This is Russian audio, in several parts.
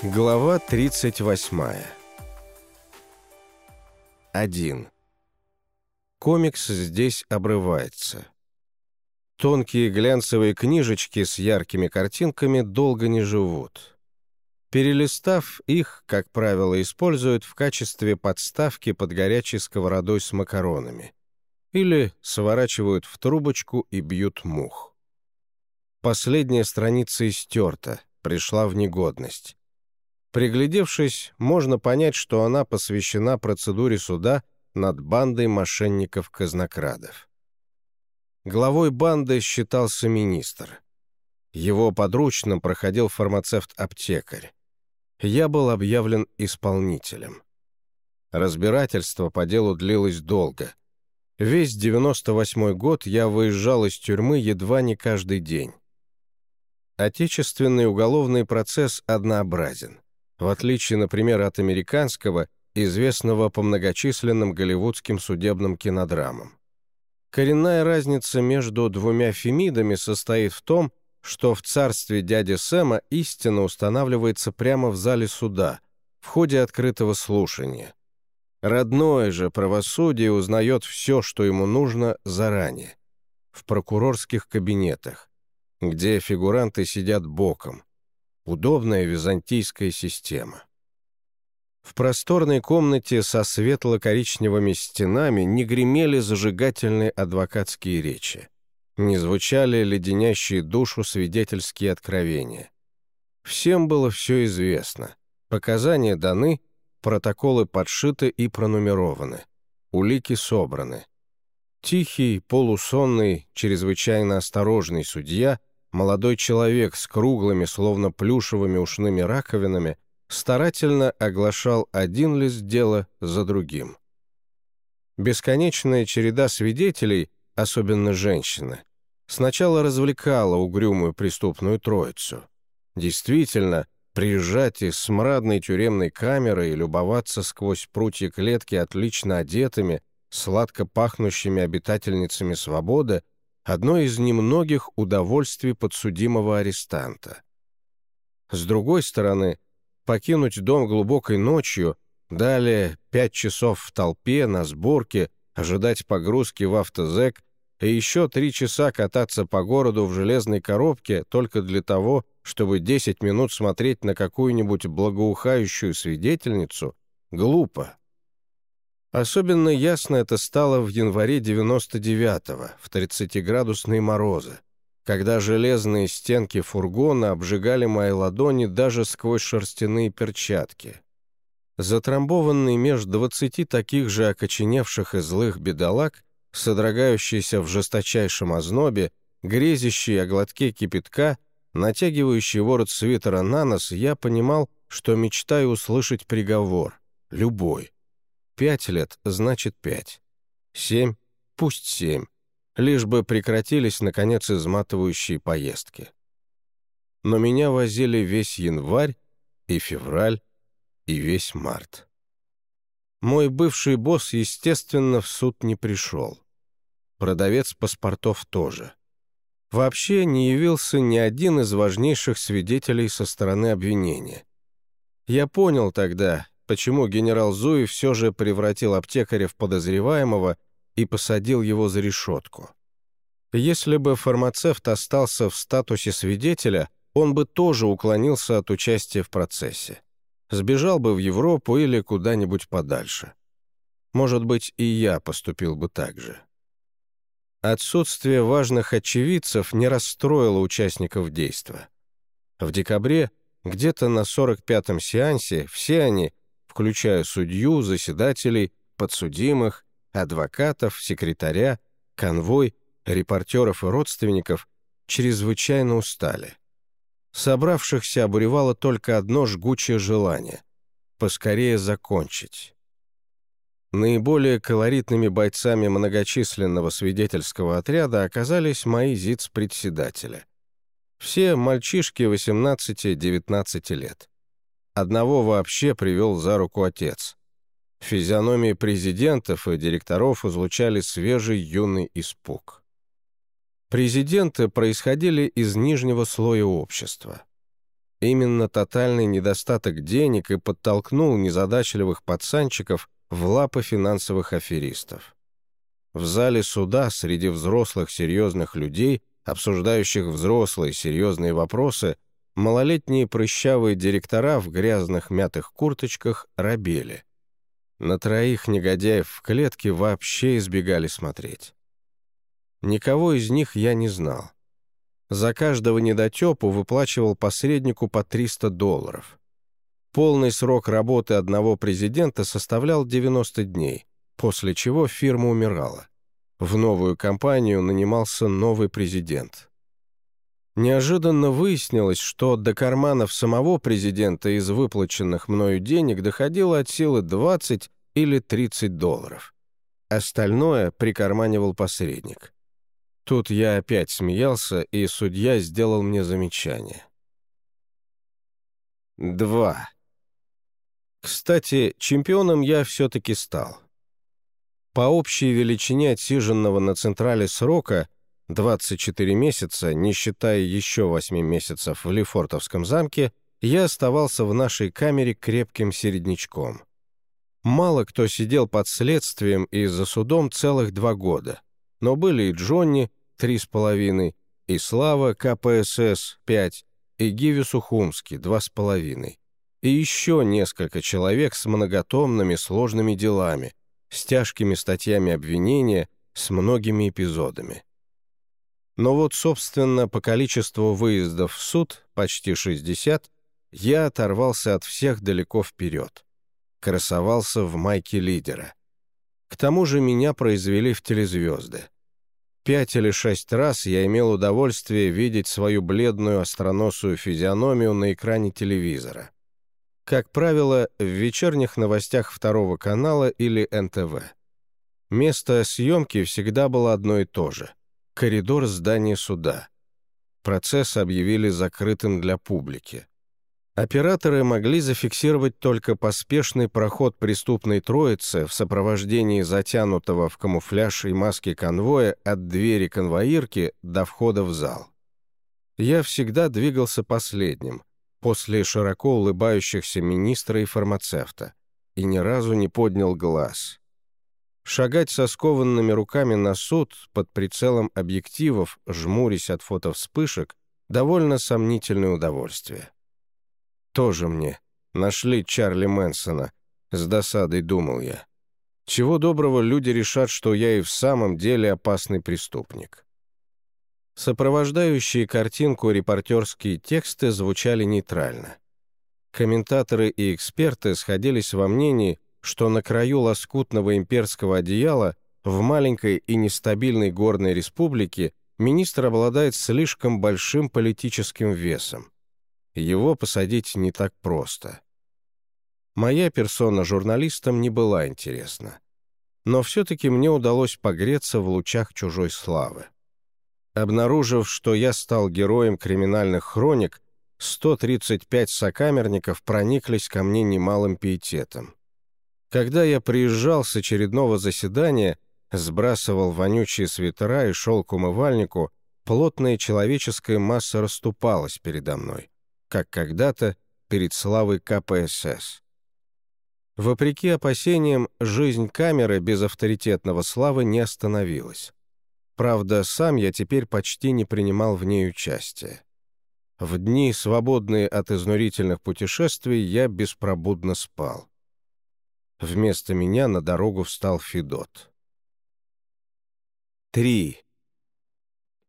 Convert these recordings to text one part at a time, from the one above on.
Глава 38 1. Комикс здесь обрывается. Тонкие глянцевые книжечки с яркими картинками долго не живут. Перелистав их, как правило, используют в качестве подставки под горячей сковородой с макаронами. Или сворачивают в трубочку и бьют мух. Последняя страница истерта, пришла в негодность. Приглядевшись, можно понять, что она посвящена процедуре суда над бандой мошенников-казнокрадов. Главой банды считался министр. Его подручным проходил фармацевт-аптекарь. Я был объявлен исполнителем. Разбирательство по делу длилось долго. Весь 98 год я выезжал из тюрьмы едва не каждый день. Отечественный уголовный процесс однообразен в отличие, например, от американского, известного по многочисленным голливудским судебным кинодрамам. Коренная разница между двумя фемидами состоит в том, что в царстве дяди Сэма истина устанавливается прямо в зале суда, в ходе открытого слушания. Родное же правосудие узнает все, что ему нужно заранее, в прокурорских кабинетах, где фигуранты сидят боком, Удобная византийская система. В просторной комнате со светло-коричневыми стенами не гремели зажигательные адвокатские речи, не звучали леденящие душу свидетельские откровения. Всем было все известно. Показания даны, протоколы подшиты и пронумерованы, улики собраны. Тихий, полусонный, чрезвычайно осторожный судья молодой человек с круглыми, словно плюшевыми ушными раковинами, старательно оглашал один лист дела за другим. Бесконечная череда свидетелей, особенно женщины, сначала развлекала угрюмую преступную троицу. Действительно, приезжать из смрадной тюремной камеры и любоваться сквозь прутья клетки отлично одетыми, сладко пахнущими обитательницами свободы одно из немногих удовольствий подсудимого арестанта. С другой стороны, покинуть дом глубокой ночью, далее пять часов в толпе, на сборке, ожидать погрузки в автозэк и еще три часа кататься по городу в железной коробке только для того, чтобы 10 минут смотреть на какую-нибудь благоухающую свидетельницу, глупо. Особенно ясно это стало в январе 99-го, в 30-градусные морозы, когда железные стенки фургона обжигали мои ладони даже сквозь шерстяные перчатки. Затрамбованный меж двадцати таких же окоченевших и злых бедолаг, содрогающийся в жесточайшем ознобе, грезящий о глотке кипятка, натягивающий ворот свитера на нос, я понимал, что мечтаю услышать приговор, любой — Пять лет значит пять. Семь — пусть семь. Лишь бы прекратились, наконец, изматывающие поездки. Но меня возили весь январь и февраль и весь март. Мой бывший босс, естественно, в суд не пришел. Продавец паспортов тоже. Вообще не явился ни один из важнейших свидетелей со стороны обвинения. Я понял тогда, почему генерал Зуи все же превратил аптекаря в подозреваемого и посадил его за решетку. Если бы фармацевт остался в статусе свидетеля, он бы тоже уклонился от участия в процессе. Сбежал бы в Европу или куда-нибудь подальше. Может быть, и я поступил бы так же. Отсутствие важных очевидцев не расстроило участников действа. В декабре, где-то на 45-м сеансе, все они, включая судью, заседателей, подсудимых, адвокатов, секретаря, конвой, репортеров и родственников, чрезвычайно устали. Собравшихся обуревало только одно жгучее желание — поскорее закончить. Наиболее колоритными бойцами многочисленного свидетельского отряда оказались мои зиц-председателя. Все мальчишки 18-19 лет. Одного вообще привел за руку отец. Физиономии президентов и директоров излучали свежий юный испуг. Президенты происходили из нижнего слоя общества. Именно тотальный недостаток денег и подтолкнул незадачливых пацанчиков в лапы финансовых аферистов. В зале суда среди взрослых серьезных людей, обсуждающих взрослые серьезные вопросы, малолетние прыщавые директора в грязных мятых курточках робели. На троих негодяев в клетке вообще избегали смотреть. Никого из них я не знал. За каждого недотепу выплачивал посреднику по 300 долларов. Полный срок работы одного президента составлял 90 дней, после чего фирма умирала. В новую компанию нанимался новый президент. Неожиданно выяснилось, что до карманов самого президента из выплаченных мною денег доходило от силы 20 или 30 долларов. Остальное прикарманивал посредник. Тут я опять смеялся, и судья сделал мне замечание. 2. Кстати, чемпионом я все-таки стал. По общей величине отсиженного на Централе срока 24 месяца, не считая еще 8 месяцев в Лефортовском замке, я оставался в нашей камере крепким середнячком. Мало кто сидел под следствием и за судом целых два года, но были и Джонни, три с половиной, и Слава КПСС пять, и Гиви Сухумский два с половиной, и еще несколько человек с многотомными сложными делами, с тяжкими статьями обвинения, с многими эпизодами. Но вот, собственно, по количеству выездов в суд, почти 60, я оторвался от всех далеко вперед. Красовался в майке лидера. К тому же меня произвели в телезвезды. Пять или шесть раз я имел удовольствие видеть свою бледную остроносую физиономию на экране телевизора. Как правило, в вечерних новостях второго канала или НТВ. Место съемки всегда было одно и то же — коридор здания суда. Процесс объявили закрытым для публики. Операторы могли зафиксировать только поспешный проход преступной троицы в сопровождении затянутого в камуфляж и маски конвоя от двери конвоирки до входа в зал. Я всегда двигался последним, после широко улыбающихся министра и фармацевта, и ни разу не поднял глаз. Шагать со скованными руками на суд под прицелом объективов, жмурясь от фотовспышек, довольно сомнительное удовольствие. Тоже мне. Нашли Чарли Мэнсона. С досадой думал я. Чего доброго люди решат, что я и в самом деле опасный преступник. Сопровождающие картинку репортерские тексты звучали нейтрально. Комментаторы и эксперты сходились во мнении, что на краю лоскутного имперского одеяла в маленькой и нестабильной горной республике министр обладает слишком большим политическим весом его посадить не так просто. Моя персона журналистам не была интересна. Но все-таки мне удалось погреться в лучах чужой славы. Обнаружив, что я стал героем криминальных хроник, 135 сокамерников прониклись ко мне немалым пиететом. Когда я приезжал с очередного заседания, сбрасывал вонючие свитера и шел к умывальнику, плотная человеческая масса расступалась передо мной как когда-то перед славой КПСС. Вопреки опасениям, жизнь камеры без авторитетного славы не остановилась. Правда, сам я теперь почти не принимал в ней участия. В дни, свободные от изнурительных путешествий, я беспробудно спал. Вместо меня на дорогу встал Федот. 3.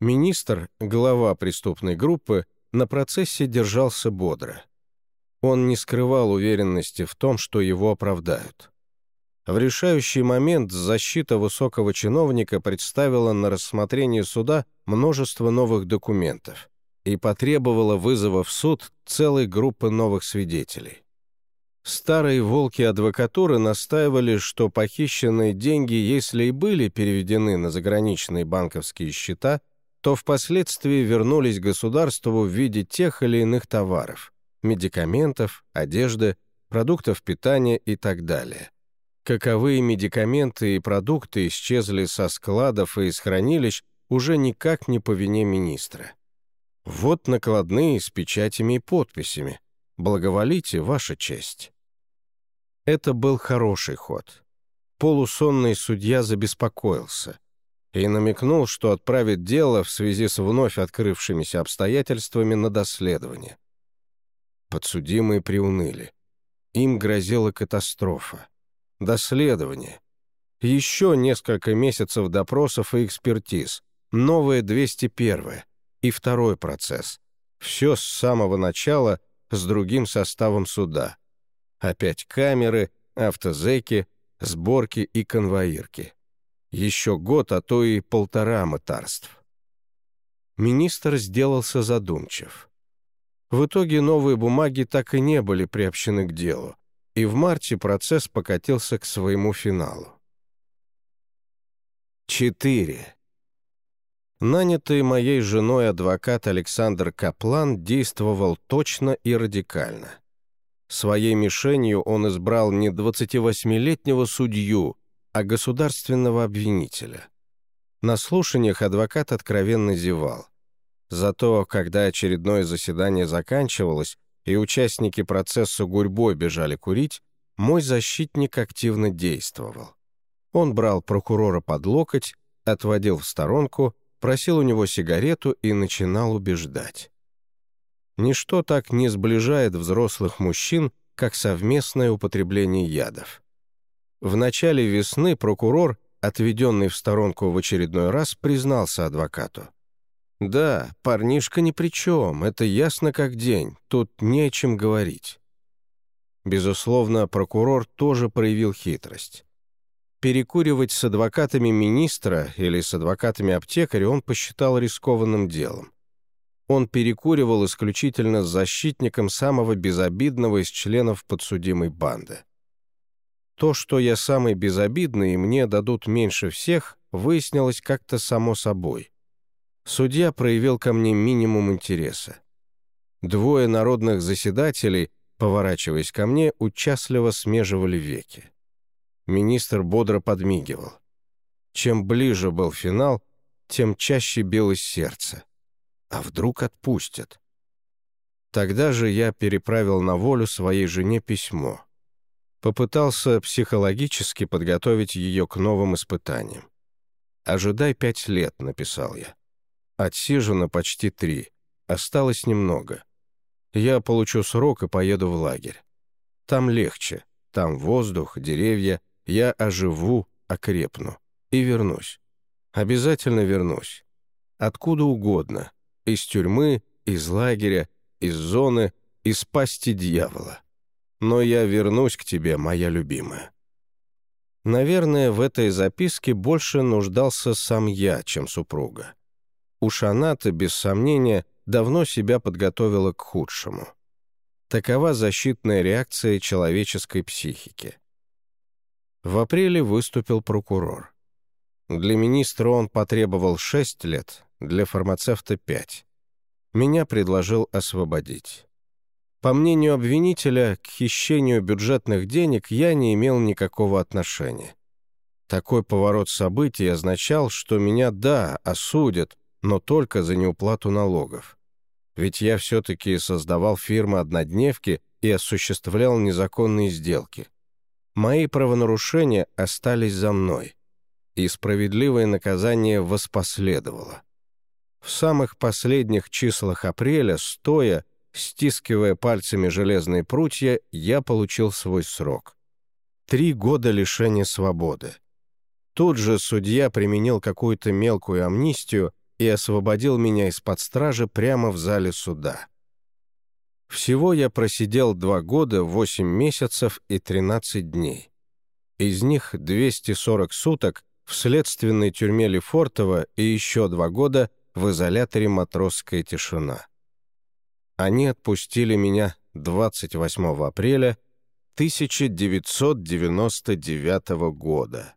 Министр, глава преступной группы, на процессе держался бодро. Он не скрывал уверенности в том, что его оправдают. В решающий момент защита высокого чиновника представила на рассмотрение суда множество новых документов и потребовала вызова в суд целой группы новых свидетелей. Старые волки адвокатуры настаивали, что похищенные деньги, если и были переведены на заграничные банковские счета, то впоследствии вернулись государству в виде тех или иных товаров – медикаментов, одежды, продуктов питания и так далее. Каковые медикаменты и продукты исчезли со складов и из хранилищ уже никак не по вине министра. Вот накладные с печатями и подписями. Благоволите, Ваша честь». Это был хороший ход. Полусонный судья забеспокоился и намекнул, что отправит дело в связи с вновь открывшимися обстоятельствами на доследование. Подсудимые приуныли. Им грозила катастрофа. Доследование. Еще несколько месяцев допросов и экспертиз. Новое 201 и второй процесс. Все с самого начала с другим составом суда. Опять камеры, автозеки, сборки и конвоирки. Еще год, а то и полтора мытарств. Министр сделался задумчив. В итоге новые бумаги так и не были приобщены к делу, и в марте процесс покатился к своему финалу. 4. Нанятый моей женой адвокат Александр Каплан действовал точно и радикально. Своей мишенью он избрал не 28-летнего судью, а государственного обвинителя. На слушаниях адвокат откровенно зевал. Зато, когда очередное заседание заканчивалось и участники процесса гурьбой бежали курить, мой защитник активно действовал. Он брал прокурора под локоть, отводил в сторонку — просил у него сигарету и начинал убеждать. Ничто так не сближает взрослых мужчин, как совместное употребление ядов. В начале весны прокурор, отведенный в сторонку в очередной раз, признался адвокату. «Да, парнишка ни при чем, это ясно как день, тут не о чем говорить». Безусловно, прокурор тоже проявил хитрость. Перекуривать с адвокатами министра или с адвокатами аптекаря он посчитал рискованным делом. Он перекуривал исключительно с защитником самого безобидного из членов подсудимой банды. То, что я самый безобидный и мне дадут меньше всех, выяснилось как-то само собой. Судья проявил ко мне минимум интереса. Двое народных заседателей, поворачиваясь ко мне, участливо смеживали веки. Министр бодро подмигивал. Чем ближе был финал, тем чаще билось сердце. А вдруг отпустят? Тогда же я переправил на волю своей жене письмо. Попытался психологически подготовить ее к новым испытаниям. «Ожидай пять лет», — написал я. Отсижено почти три. Осталось немного. Я получу срок и поеду в лагерь. Там легче. Там воздух, деревья, я оживу, окрепну и вернусь. Обязательно вернусь. Откуда угодно. Из тюрьмы, из лагеря, из зоны, из пасти дьявола. Но я вернусь к тебе, моя любимая. Наверное, в этой записке больше нуждался сам я, чем супруга. Уж она-то, без сомнения, давно себя подготовила к худшему. Такова защитная реакция человеческой психики. В апреле выступил прокурор. Для министра он потребовал 6 лет, для фармацевта 5. Меня предложил освободить. По мнению обвинителя, к хищению бюджетных денег я не имел никакого отношения. Такой поворот событий означал, что меня, да, осудят, но только за неуплату налогов. Ведь я все-таки создавал фирмы-однодневки и осуществлял незаконные сделки. Мои правонарушения остались за мной, и справедливое наказание воспоследовало. В самых последних числах апреля, стоя, стискивая пальцами железные прутья, я получил свой срок. Три года лишения свободы. Тут же судья применил какую-то мелкую амнистию и освободил меня из-под стражи прямо в зале суда. Всего я просидел два года, восемь месяцев и тринадцать дней. Из них 240 суток в следственной тюрьме Лефортово и еще два года в изоляторе «Матросская тишина». Они отпустили меня 28 апреля 1999 года.